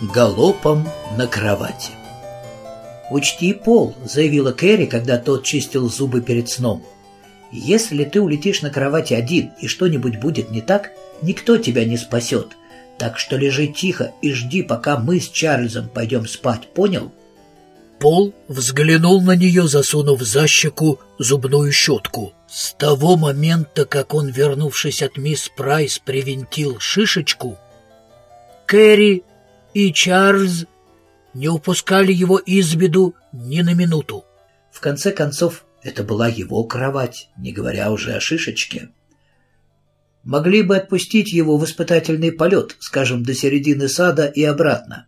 галопом на кровати. «Учти, Пол», — заявила Кэрри, когда тот чистил зубы перед сном. «Если ты улетишь на кровати один и что-нибудь будет не так, никто тебя не спасет. Так что лежи тихо и жди, пока мы с Чарльзом пойдем спать, понял?» Пол взглянул на нее, засунув за щеку зубную щетку. С того момента, как он, вернувшись от мисс Прайс, привинтил шишечку, Кэрри и Чарльз не упускали его из виду ни на минуту. В конце концов, это была его кровать, не говоря уже о шишечке. Могли бы отпустить его в испытательный полет, скажем, до середины сада и обратно.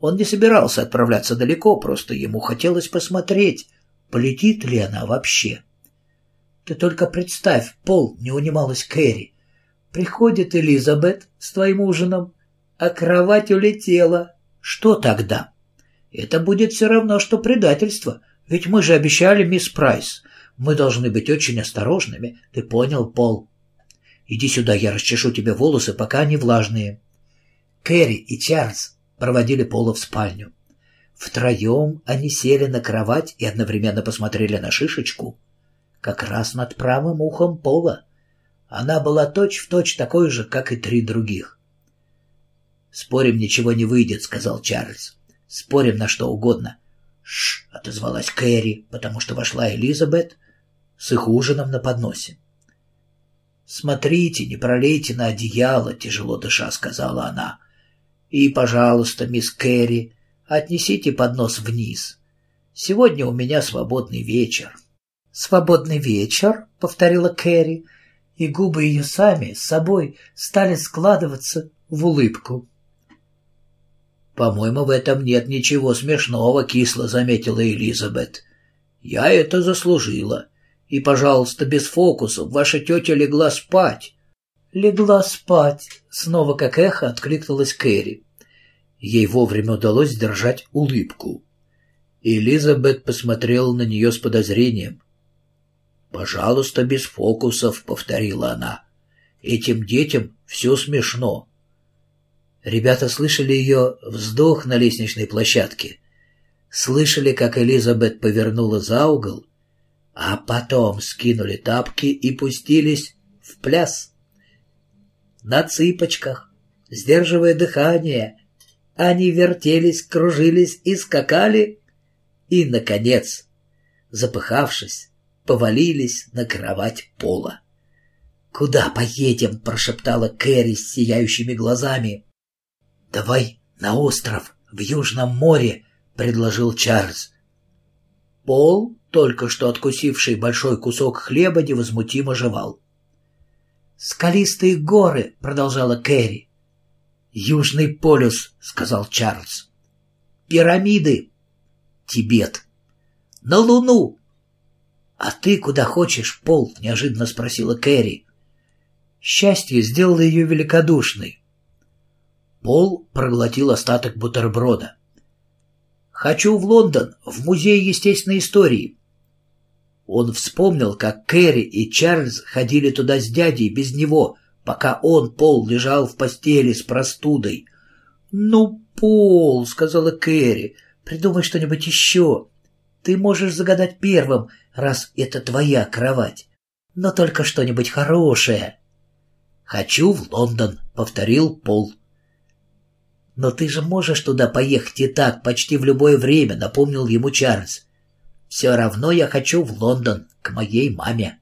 Он не собирался отправляться далеко, просто ему хотелось посмотреть, полетит ли она вообще. Ты только представь, Пол, не унималась Кэрри. Приходит Элизабет с твоим ужином, а кровать улетела. Что тогда? Это будет все равно, что предательство. Ведь мы же обещали мисс Прайс. Мы должны быть очень осторожными. Ты понял, Пол? Иди сюда, я расчешу тебе волосы, пока они влажные. Кэрри и Чарльз проводили Пола в спальню. Втроем они сели на кровать и одновременно посмотрели на шишечку, как раз над правым ухом Пола. Она была точь-в-точь точь такой же, как и три других. «Спорим, ничего не выйдет», — сказал Чарльз. «Спорим на что угодно». «Ш!» — отозвалась Кэрри, потому что вошла Элизабет с их ужином на подносе. «Смотрите, не пролейте на одеяло», — тяжело дыша сказала она. И, пожалуйста, мисс Кэрри, отнесите поднос вниз. Сегодня у меня свободный вечер. «Свободный вечер?» — повторила Кэрри, и губы ее сами с собой стали складываться в улыбку. «По-моему, в этом нет ничего смешного», — кисло заметила Элизабет. «Я это заслужила. И, пожалуйста, без фокусов, ваша тетя легла спать легла спать», — снова как эхо откликнулась Кэрри. Ей вовремя удалось сдержать улыбку. Элизабет посмотрела на нее с подозрением. «Пожалуйста, без фокусов», — повторила она. «Этим детям все смешно». Ребята слышали ее вздох на лестничной площадке. Слышали, как Элизабет повернула за угол, а потом скинули тапки и пустились в пляс на цыпочках, сдерживая дыхание. Они вертелись, кружились и скакали, и, наконец, запыхавшись, повалились на кровать пола. «Куда поедем?» — прошептала Кэрри с сияющими глазами. «Давай на остров, в Южном море», — предложил Чарльз. Пол, только что откусивший большой кусок хлеба, невозмутимо жевал. «Скалистые горы», — продолжала Кэрри. «Южный полюс», — сказал Чарльз. «Пирамиды». «Тибет». «На Луну». «А ты куда хочешь, Пол?» — неожиданно спросила Кэрри. Счастье сделало ее великодушной. Пол проглотил остаток бутерброда. «Хочу в Лондон, в музей естественной истории. Он вспомнил, как Кэрри и Чарльз ходили туда с дядей без него, пока он, Пол, лежал в постели с простудой. «Ну, Пол», — сказала Кэрри, — «придумай что-нибудь еще. Ты можешь загадать первым, раз это твоя кровать. Но только что-нибудь хорошее». «Хочу в Лондон», — повторил Пол. «Но ты же можешь туда поехать и так, почти в любое время», — напомнил ему Чарльз. Все равно я хочу в Лондон, к моей маме.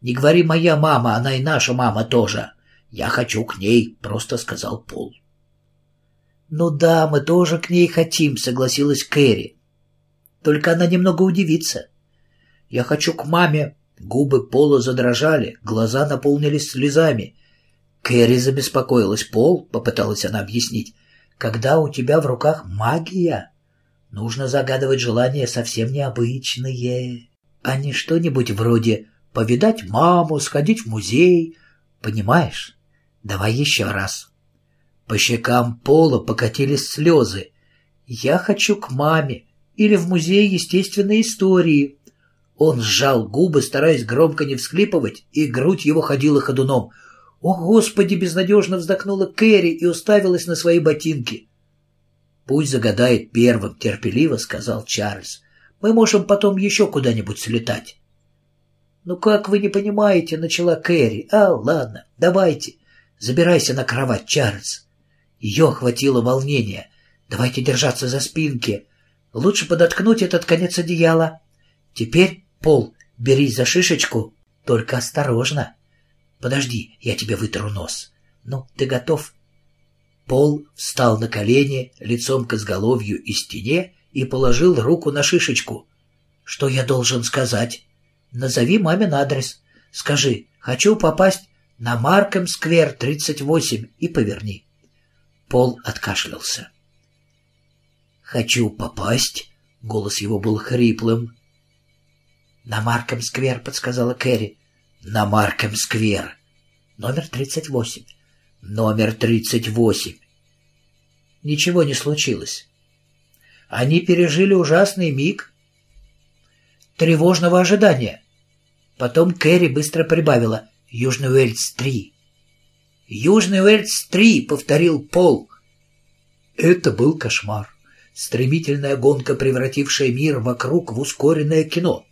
Не говори «моя мама», она и наша мама тоже. Я хочу к ней, просто сказал Пол. Ну да, мы тоже к ней хотим, согласилась Кэрри. Только она немного удивится. Я хочу к маме. Губы Пола задрожали, глаза наполнились слезами. Кэрри забеспокоилась. Пол, попыталась она объяснить, когда у тебя в руках магия, Нужно загадывать желания совсем необычные, а не что-нибудь вроде повидать маму, сходить в музей. Понимаешь? Давай еще раз. По щекам Пола покатились слезы. Я хочу к маме или в музей естественной истории. Он сжал губы, стараясь громко не всхлипывать, и грудь его ходила ходуном. «О, Господи!» — безнадежно вздохнула Кэрри и уставилась на свои ботинки. Пусть загадает первым, терпеливо сказал Чарльз. Мы можем потом еще куда-нибудь слетать. «Ну как вы не понимаете?» — начала Кэрри. «А, ладно, давайте. Забирайся на кровать, Чарльз». Ее охватило волнение. «Давайте держаться за спинки. Лучше подоткнуть этот конец одеяла. Теперь, Пол, берись за шишечку, только осторожно. Подожди, я тебе вытру нос. Ну, ты готов?» Пол встал на колени, лицом к изголовью и стене, и положил руку на шишечку. «Что я должен сказать?» «Назови мамин адрес. Скажи, хочу попасть на Маркем-сквер, 38, и поверни». Пол откашлялся. «Хочу попасть?» — голос его был хриплым. «На Маркем-сквер», — подсказала Кэрри. «На Маркем-сквер. Номер 38. Номер 38». Ничего не случилось. Они пережили ужасный миг тревожного ожидания. Потом Кэрри быстро прибавила «Южный Уэльс-3». «Южный Уэльс-3», — повторил Пол. Это был кошмар. Стремительная гонка, превратившая мир вокруг в ускоренное кино.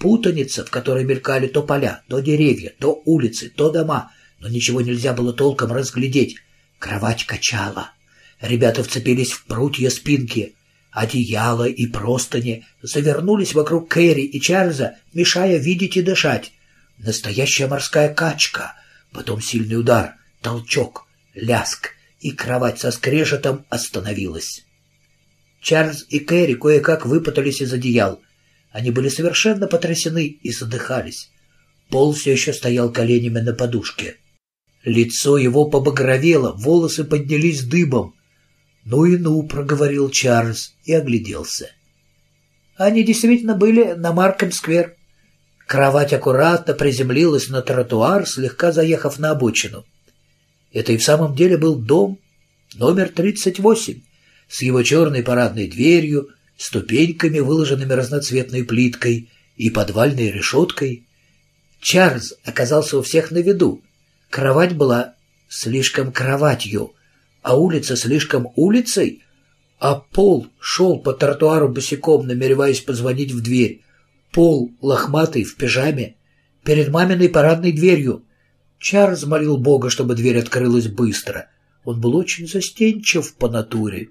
Путаница, в которой мелькали то поля, то деревья, то улицы, то дома, но ничего нельзя было толком разглядеть. Кровать качала. Ребята вцепились в прутья спинки. Одеяло и простыни завернулись вокруг Кэрри и Чарльза, мешая видеть и дышать. Настоящая морская качка. Потом сильный удар, толчок, ляск, и кровать со скрежетом остановилась. Чарльз и Кэрри кое-как выпутались из одеял. Они были совершенно потрясены и задыхались. Пол все еще стоял коленями на подушке. Лицо его побагровело, волосы поднялись дыбом. «Ну и ну», — проговорил Чарльз и огляделся. Они действительно были на Маркем-сквер. Кровать аккуратно приземлилась на тротуар, слегка заехав на обочину. Это и в самом деле был дом номер 38 с его черной парадной дверью, ступеньками, выложенными разноцветной плиткой, и подвальной решеткой. Чарльз оказался у всех на виду. Кровать была слишком кроватью, а улица слишком улицей, а Пол шел по тротуару босиком, намереваясь позвонить в дверь. Пол, лохматый, в пижаме, перед маминой парадной дверью. Чарльз молил Бога, чтобы дверь открылась быстро. Он был очень застенчив по натуре.